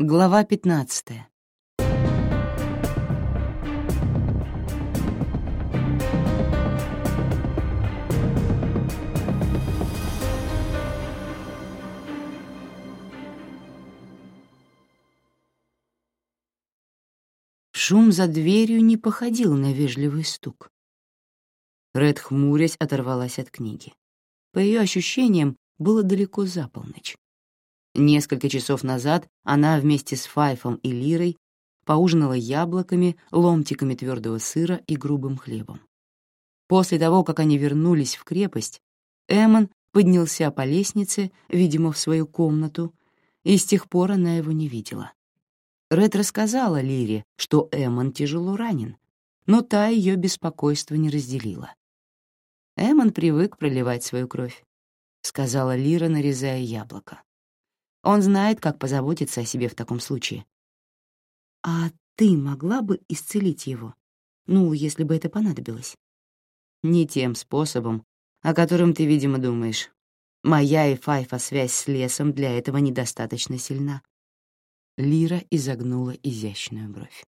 Глава 15. Шум за дверью не походил на вежливый стук. Ред, хмурясь, оторвалась от книги. По ее ощущениям, было далеко за полночь. Несколько часов назад она вместе с Файфом и Лирой поужинала яблоками, ломтиками твердого сыра и грубым хлебом. После того, как они вернулись в крепость, Эммон поднялся по лестнице, видимо, в свою комнату, и с тех пор она его не видела. Ред рассказала Лире, что Эммон тяжело ранен, но та ее беспокойство не разделила. Эммон привык проливать свою кровь. — сказала Лира, нарезая яблоко. «Он знает, как позаботиться о себе в таком случае». «А ты могла бы исцелить его? Ну, если бы это понадобилось?» «Не тем способом, о котором ты, видимо, думаешь. Моя и Файфа связь с лесом для этого недостаточно сильна». Лира изогнула изящную бровь.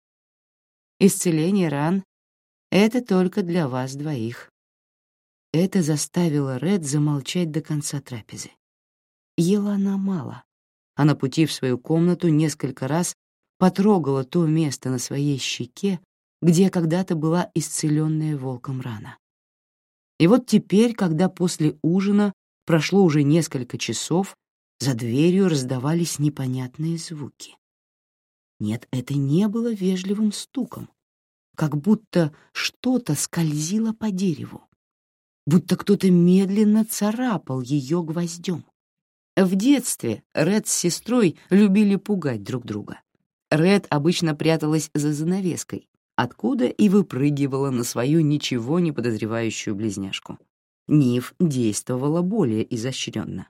«Исцеление ран — это только для вас двоих. Это заставило Ред замолчать до конца трапезы. Ела она мало, а на пути в свою комнату несколько раз потрогала то место на своей щеке, где когда-то была исцеленная волком рана. И вот теперь, когда после ужина прошло уже несколько часов, за дверью раздавались непонятные звуки. Нет, это не было вежливым стуком, как будто что-то скользило по дереву будто кто-то медленно царапал ее гвоздем. В детстве Ред с сестрой любили пугать друг друга. Ред обычно пряталась за занавеской, откуда и выпрыгивала на свою ничего не подозревающую близняшку. Нив действовала более изощренно.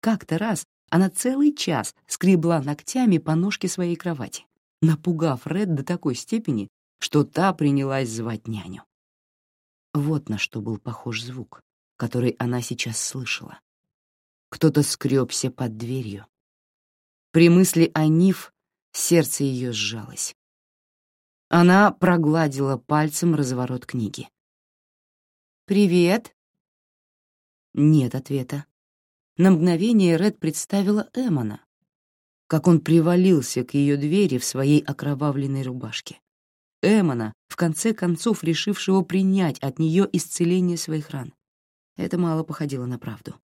Как-то раз она целый час скребла ногтями по ножке своей кровати, напугав Ред до такой степени, что та принялась звать няню. Вот на что был похож звук, который она сейчас слышала. Кто-то скребся под дверью. При мысли о Ниф сердце ее сжалось. Она прогладила пальцем разворот книги. «Привет!» Нет ответа. На мгновение Ред представила Эмона, как он привалился к ее двери в своей окровавленной рубашке. Эмона, в конце концов решившего принять от нее исцеление своих ран. Это мало походило на правду.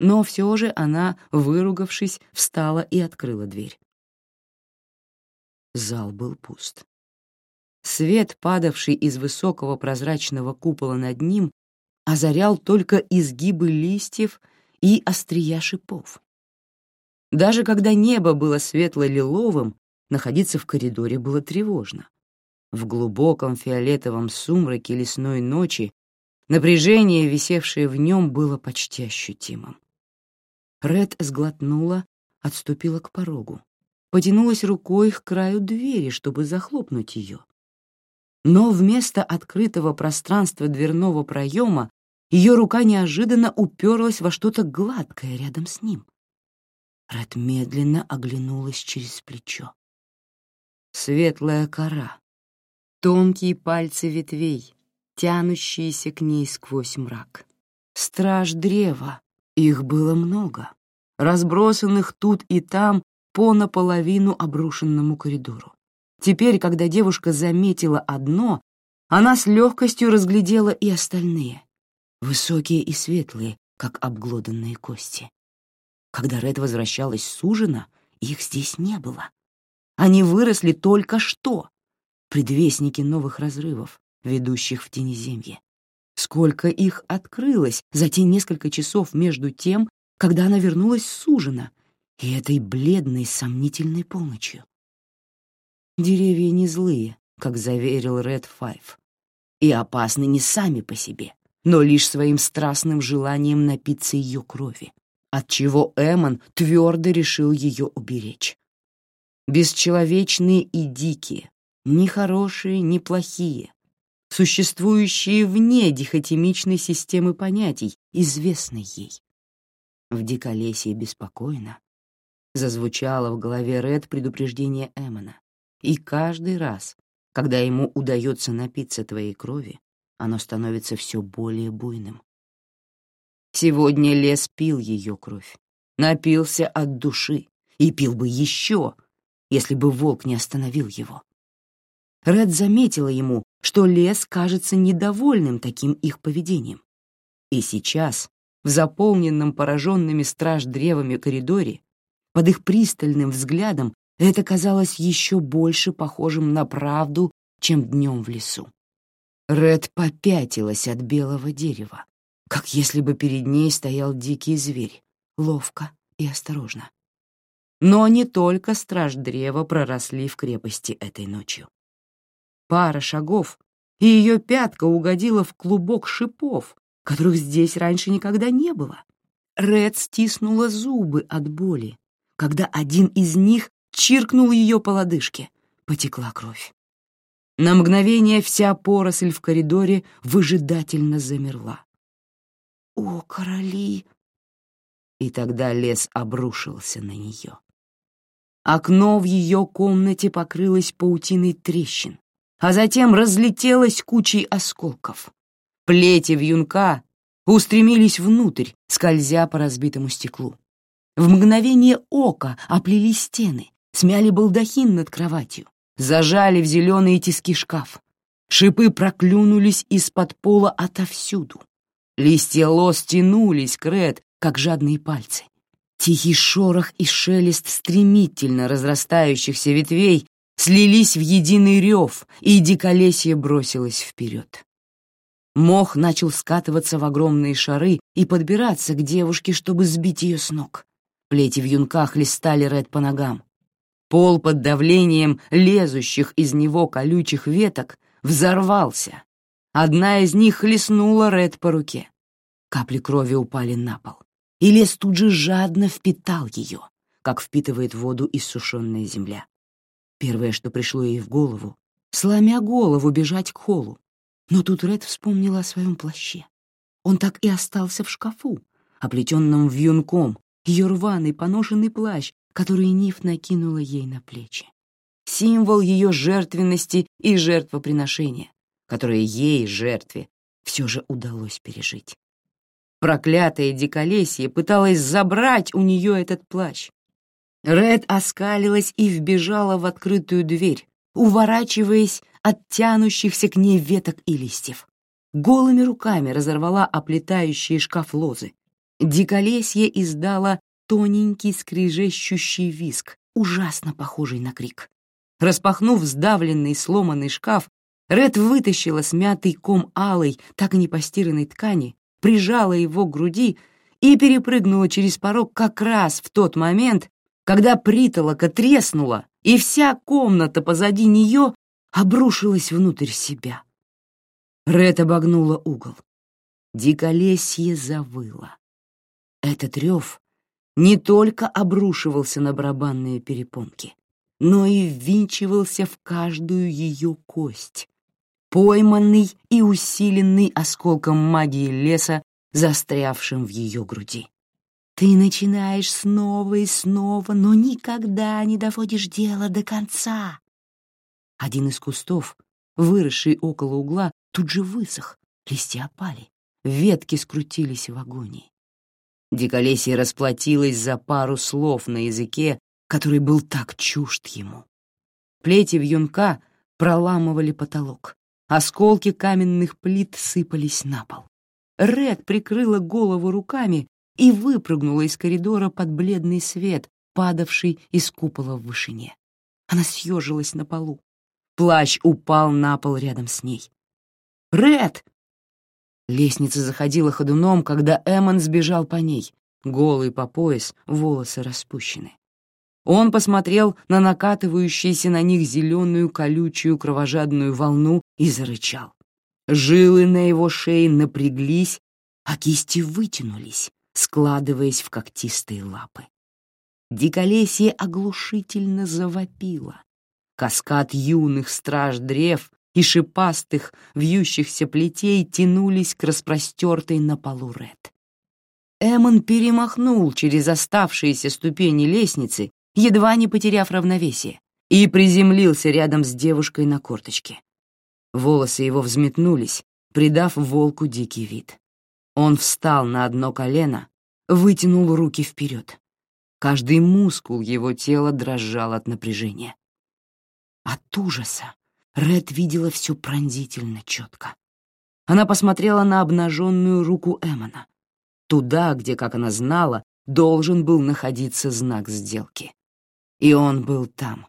Но все же она, выругавшись, встала и открыла дверь. Зал был пуст. Свет, падавший из высокого прозрачного купола над ним, озарял только изгибы листьев и острия шипов. Даже когда небо было светло-лиловым, находиться в коридоре было тревожно. В глубоком фиолетовом сумраке лесной ночи напряжение, висевшее в нем, было почти ощутимым. Ред сглотнула, отступила к порогу, потянулась рукой к краю двери, чтобы захлопнуть ее. Но вместо открытого пространства дверного проема ее рука неожиданно уперлась во что-то гладкое рядом с ним. Ред медленно оглянулась через плечо. Светлая кора, тонкие пальцы ветвей, тянущиеся к ней сквозь мрак. Страж древа, их было много, разбросанных тут и там по наполовину обрушенному коридору. Теперь, когда девушка заметила одно, она с легкостью разглядела и остальные, высокие и светлые, как обглоданные кости. Когда Ред возвращалась с ужина, их здесь не было. Они выросли только что, предвестники новых разрывов, ведущих в тенеземье. Сколько их открылось за те несколько часов между тем, когда она вернулась с ужина, и этой бледной сомнительной полночью. Деревья не злые, как заверил Ред Файв, и опасны не сами по себе, но лишь своим страстным желанием напиться ее крови, отчего Эмон твердо решил ее уберечь. Бесчеловечные и дикие, ни хорошие, ни плохие, существующие вне дихотемичной системы понятий, известной ей. В диколесье беспокойно, зазвучало в голове Ред предупреждение Эммона. И каждый раз, когда ему удается напиться твоей крови, оно становится все более буйным. Сегодня лес пил ее кровь, напился от души и пил бы еще, если бы волк не остановил его. Ред заметила ему, что лес кажется недовольным таким их поведением. И сейчас, в заполненном пораженными страж-древами коридоре, под их пристальным взглядом это казалось еще больше похожим на правду, чем днем в лесу. Ред попятилась от белого дерева, как если бы перед ней стоял дикий зверь, ловко и осторожно. Но не только страж древа проросли в крепости этой ночью. Пара шагов, и ее пятка угодила в клубок шипов, которых здесь раньше никогда не было. Ред стиснула зубы от боли, когда один из них чиркнул ее по лодыжке. Потекла кровь. На мгновение вся поросль в коридоре выжидательно замерла. «О, короли!» И тогда лес обрушился на нее. Окно в ее комнате покрылось паутиной трещин, а затем разлетелось кучей осколков. Плети вьюнка устремились внутрь, скользя по разбитому стеклу. В мгновение ока оплели стены, смяли балдахин над кроватью, зажали в зеленые тиски шкаф. Шипы проклюнулись из-под пола отовсюду. Листья лос тянулись к как жадные пальцы. Тихий шорох и шелест стремительно разрастающихся ветвей слились в единый рев, и диколесье бросилось вперед. Мох начал скатываться в огромные шары и подбираться к девушке, чтобы сбить ее с ног. Плети в юнках листали Ред по ногам. Пол под давлением лезущих из него колючих веток взорвался. Одна из них хлестнула Ред по руке. Капли крови упали на пол, и лес тут же жадно впитал ее, как впитывает воду иссушенная земля. Первое, что пришло ей в голову, сломя голову бежать к холлу, но тут Ред вспомнила о своем плаще. Он так и остался в шкафу, оплетенном вьюнком, ее рваный поношенный плащ, который Ниф накинула ей на плечи. Символ ее жертвенности и жертвоприношения, которое ей, жертве, все же удалось пережить. Проклятое диколесье пыталось забрать у нее этот плащ. Ред оскалилась и вбежала в открытую дверь, уворачиваясь от тянущихся к ней веток и листьев. Голыми руками разорвала оплетающие шкаф лозы. Диколесье издало тоненький скрежещущий виск, ужасно похожий на крик. Распахнув сдавленный сломанный шкаф, Ред вытащила смятый ком алой, так и не постиранной ткани, прижала его к груди и перепрыгнула через порог как раз в тот момент, когда притолока треснула, и вся комната позади нее обрушилась внутрь себя. Ред обогнула угол. Диколесье завыло. Этот рев не только обрушивался на барабанные перепонки, но и ввинчивался в каждую ее кость, пойманный и усиленный осколком магии леса, застрявшим в ее груди. Ты начинаешь снова и снова, но никогда не доводишь дело до конца. Один из кустов, выросший около угла, тут же высох, листья опали, ветки скрутились в агонии. Диколесье расплатилось за пару слов на языке, который был так чужд ему. Плети вьюнка проламывали потолок. Осколки каменных плит сыпались на пол. Ред прикрыла голову руками и выпрыгнула из коридора под бледный свет, падавший из купола в вышине. Она съежилась на полу. Плащ упал на пол рядом с ней. «Ред!» Лестница заходила ходуном, когда Эммон сбежал по ней, голый по пояс, волосы распущены. Он посмотрел на накатывающуюся на них зеленую колючую кровожадную волну и зарычал. Жилы на его шее напряглись, а кисти вытянулись, складываясь в когтистые лапы. Диколесье оглушительно завопило. Каскад юных страж древ и шипастых, вьющихся плетей тянулись к распростертой на полу Ред. Эмон перемахнул через оставшиеся ступени лестницы едва не потеряв равновесие, и приземлился рядом с девушкой на корточке. Волосы его взметнулись, придав волку дикий вид. Он встал на одно колено, вытянул руки вперед. Каждый мускул его тела дрожал от напряжения. От ужаса Ред видела все пронзительно четко. Она посмотрела на обнаженную руку Эмона, туда, где, как она знала, должен был находиться знак сделки. И он был там,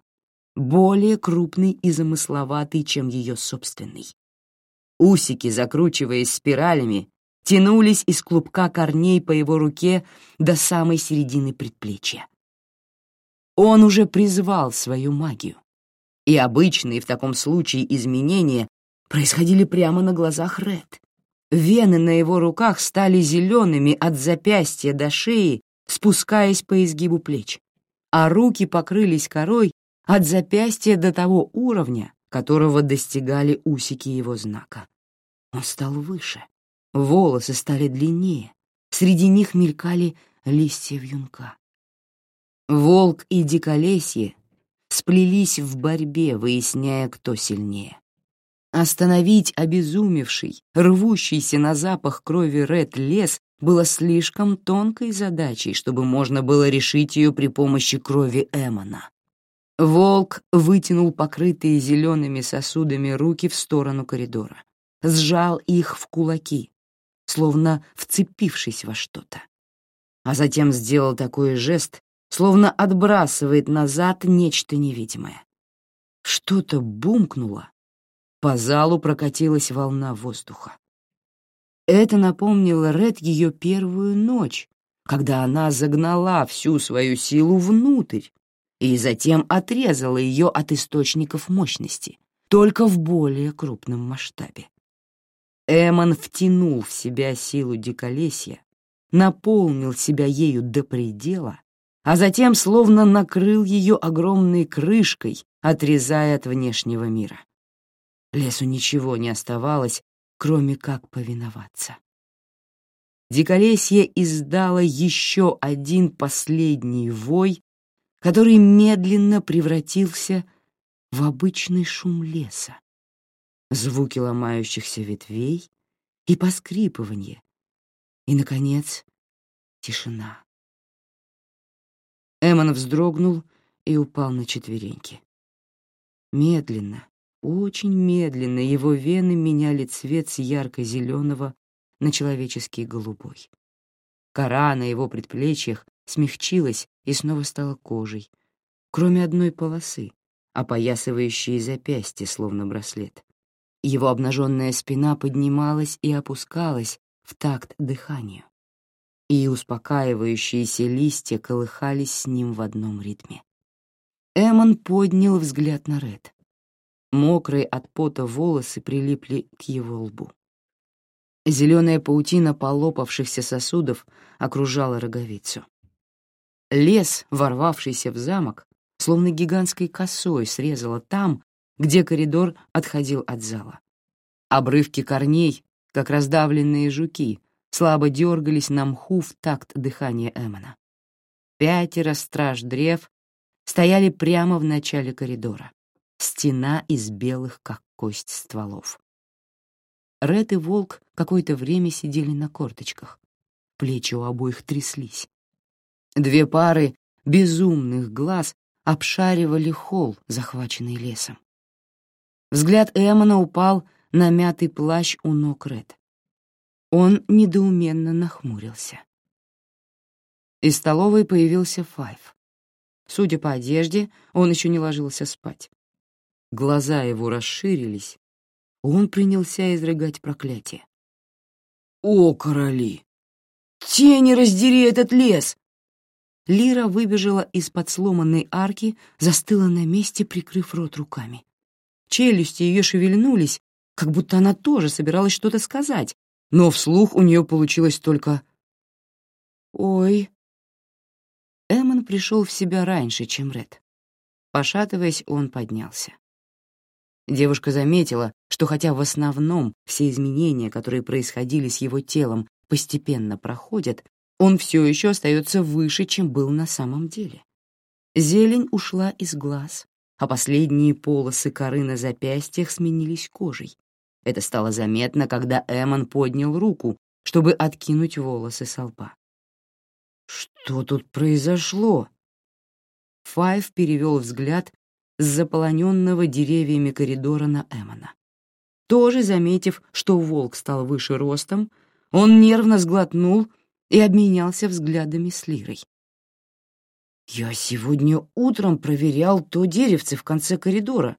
более крупный и замысловатый, чем ее собственный. Усики, закручиваясь спиралями, тянулись из клубка корней по его руке до самой середины предплечья. Он уже призвал свою магию, и обычные в таком случае изменения происходили прямо на глазах Ред. Вены на его руках стали зелеными от запястья до шеи, спускаясь по изгибу плеч, а руки покрылись корой от запястья до того уровня, которого достигали усики его знака. Он стал выше, волосы стали длиннее, среди них мелькали листья вьюнка. Волк и диколесье сплелись в борьбе, выясняя, кто сильнее. Остановить обезумевший, рвущийся на запах крови Ред лес было слишком тонкой задачей, чтобы можно было решить ее при помощи крови Эмона. Волк вытянул покрытые зелеными сосудами руки в сторону коридора, сжал их в кулаки, словно вцепившись во что-то. А затем сделал такой жест, словно отбрасывает назад нечто невидимое. Что-то бумкнуло, по залу прокатилась волна воздуха. Это напомнило Ред ее первую ночь, когда она загнала всю свою силу внутрь, и затем отрезала ее от источников мощности, только в более крупном масштабе. Эмон втянул в себя силу диколесья, наполнил себя ею до предела, а затем словно накрыл ее огромной крышкой, отрезая от внешнего мира. Лесу ничего не оставалось, кроме как повиноваться. Диколесье издало еще один последний вой, который медленно превратился в обычный шум леса, звуки ломающихся ветвей и поскрипывание, и, наконец, тишина. Эмон вздрогнул и упал на четвереньки. Медленно, очень медленно его вены меняли цвет с ярко-зеленого на человеческий голубой. Кора на его предплечьях смягчилась и снова стала кожей, кроме одной полосы, опоясывающей запястье, словно браслет. Его обнаженная спина поднималась и опускалась в такт дыханию, и успокаивающиеся листья колыхались с ним в одном ритме. Эмон поднял взгляд на Ред. Мокрые от пота волосы прилипли к его лбу. Зеленая паутина полопавшихся сосудов окружала роговицу. Лес, ворвавшийся в замок, словно гигантской косой срезала там, где коридор отходил от зала. Обрывки корней, как раздавленные жуки, слабо дергались на мху в такт дыхания Эмона. Пятеро страж древ стояли прямо в начале коридора. Стена из белых, как кость стволов. Ред и Волк какое-то время сидели на корточках. Плечи у обоих тряслись. Две пары безумных глаз обшаривали холл, захваченный лесом. Взгляд Эммона упал на мятый плащ у ног Ред. Он недоуменно нахмурился. Из столовой появился Файв. Судя по одежде, он еще не ложился спать. Глаза его расширились. Он принялся изрыгать проклятие. «О, короли! Тени раздери этот лес!» Лира выбежала из-под сломанной арки, застыла на месте, прикрыв рот руками. Челюсти ее шевельнулись, как будто она тоже собиралась что-то сказать, но вслух у нее получилось только «Ой». Эммон пришел в себя раньше, чем Ред. Пошатываясь, он поднялся. Девушка заметила, что хотя в основном все изменения, которые происходили с его телом, постепенно проходят, он все еще остается выше, чем был на самом деле. Зелень ушла из глаз, а последние полосы коры на запястьях сменились кожей. Это стало заметно, когда Эмон поднял руку, чтобы откинуть волосы со лба. «Что тут произошло?» Файв перевел взгляд с заполоненного деревьями коридора на Эмона. Тоже заметив, что волк стал выше ростом, он нервно сглотнул и обменялся взглядами с Лирой. «Я сегодня утром проверял то деревце в конце коридора.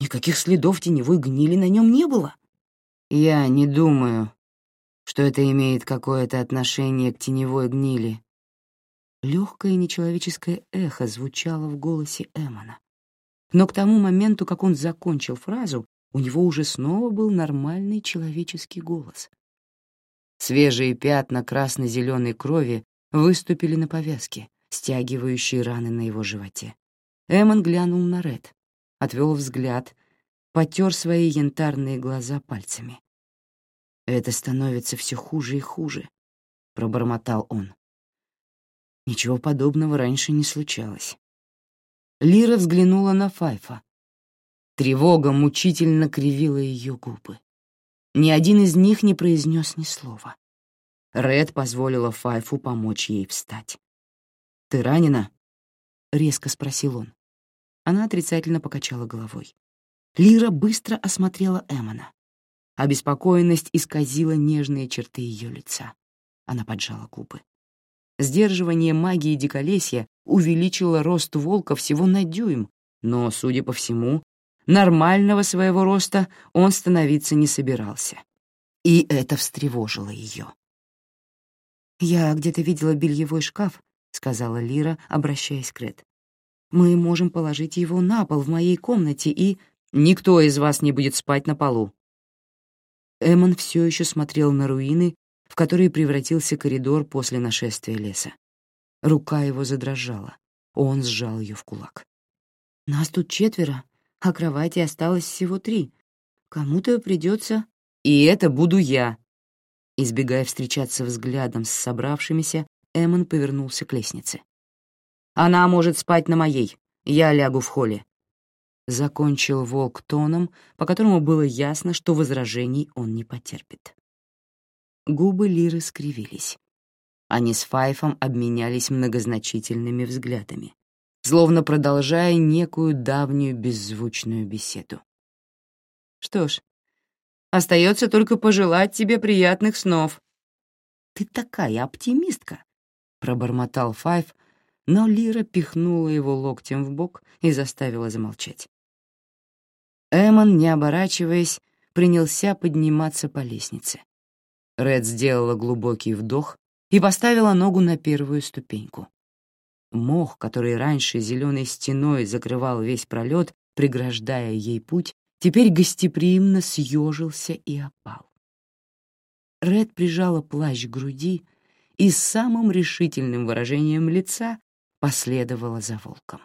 Никаких следов теневой гнили на нем не было». «Я не думаю, что это имеет какое-то отношение к теневой гнили». Легкое нечеловеческое эхо звучало в голосе Эмона. Но к тому моменту, как он закончил фразу, у него уже снова был нормальный человеческий голос. Свежие пятна красно-зеленой крови выступили на повязке, стягивающие раны на его животе. Эмон глянул на Ред, отвел взгляд, потер свои янтарные глаза пальцами. «Это становится все хуже и хуже», — пробормотал он. Ничего подобного раньше не случалось. Лира взглянула на Файфа. Тревога мучительно кривила ее губы. Ни один из них не произнес ни слова. Ред позволила Файфу помочь ей встать. «Ты ранена?» — резко спросил он. Она отрицательно покачала головой. Лира быстро осмотрела Эмона. Обеспокоенность исказила нежные черты ее лица. Она поджала губы. Сдерживание магии диколесья увеличило рост волка всего на дюйм, но, судя по всему, нормального своего роста он становиться не собирался. И это встревожило ее. «Я где-то видела бельевой шкаф — сказала Лира, обращаясь к Ред. «Мы можем положить его на пол в моей комнате и...» «Никто из вас не будет спать на полу». Эмон все еще смотрел на руины, в которые превратился коридор после нашествия леса. Рука его задрожала. Он сжал ее в кулак. «Нас тут четверо, а кровати осталось всего три. Кому-то придется...» «И это буду я!» Избегая встречаться взглядом с собравшимися, Эммон повернулся к лестнице. «Она может спать на моей. Я лягу в холле». Закончил волк тоном, по которому было ясно, что возражений он не потерпит. Губы Лиры скривились. Они с Файфом обменялись многозначительными взглядами, словно продолжая некую давнюю беззвучную беседу. «Что ж, остается только пожелать тебе приятных снов». «Ты такая оптимистка», пробормотал Файв, но Лира пихнула его локтем в бок и заставила замолчать. Эмон, не оборачиваясь, принялся подниматься по лестнице. Ред сделала глубокий вдох и поставила ногу на первую ступеньку. Мох, который раньше зеленой стеной закрывал весь пролет, преграждая ей путь, теперь гостеприимно съежился и опал. Ред прижала плащ к груди и самым решительным выражением лица последовала за волком.